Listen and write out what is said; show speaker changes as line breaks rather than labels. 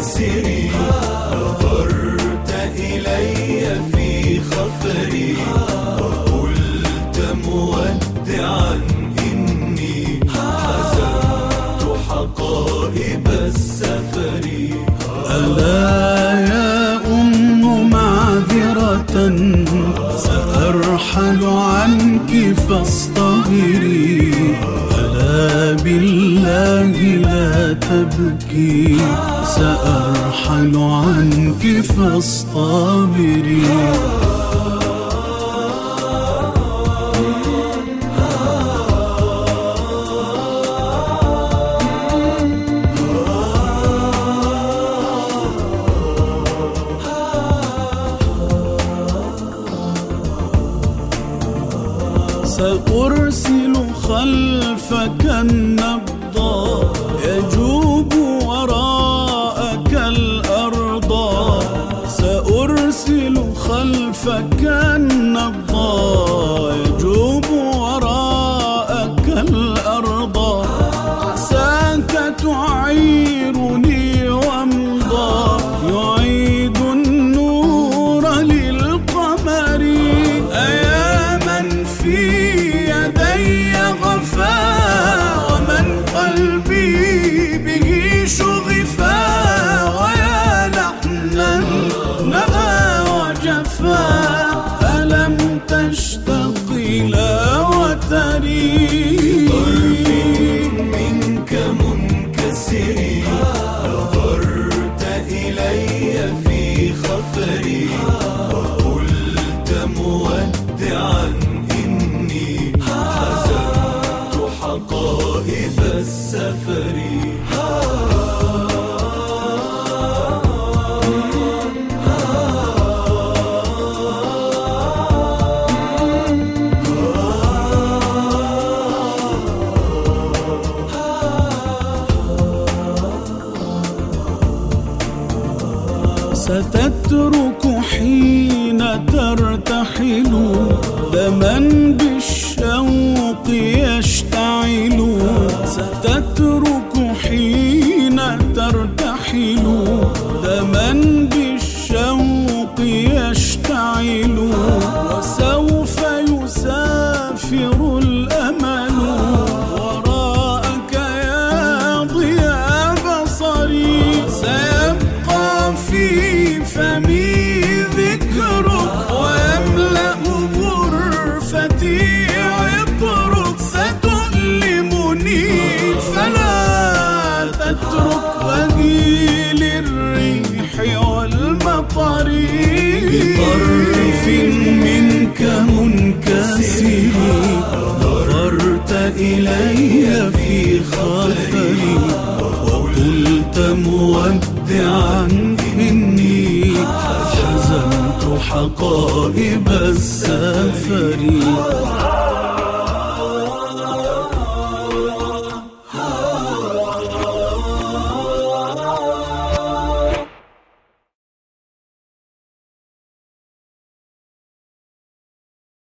أسري نظرت إلي في خفري وقلت مودعا إني حزنت حقائب السفر. ألا يا أم معذرة؟ سأرحل عنك فاصطبري ألا بالله تبكي سأرحل عنك فاصطبري. سأرسل خلفك النبض يجوب وراءك سأرسل خلفك إلى وتري
منك منكسري نظرت إلي في خفري وقلت مودعا إني حزنت حقائب السفر
ستترك حين ترتحل دما بالشوق. عطرك ستؤلمني فلا تترك وهي للريح والمطر. بطرف منك منكسر. نظرت إلي في خفري وقلت مودعا حقائب السفر.